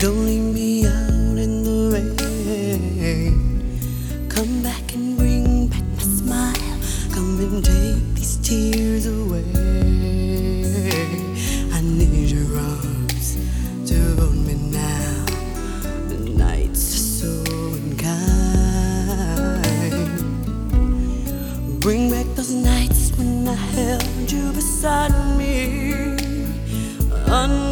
Don't leave me out in the rain. Come back and bring back my smile. Come and take these tears away. I need your arms to hold me now. The nights are so unkind. Bring back those nights when I held you beside me. Un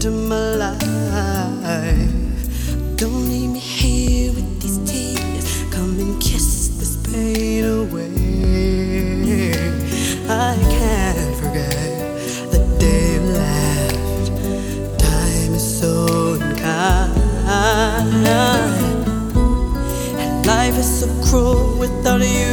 joy to my life. Don't leave me here with these tears. Come and kiss this pain away. I can't forget the day you left. Time is so unkind. And life is so cruel without you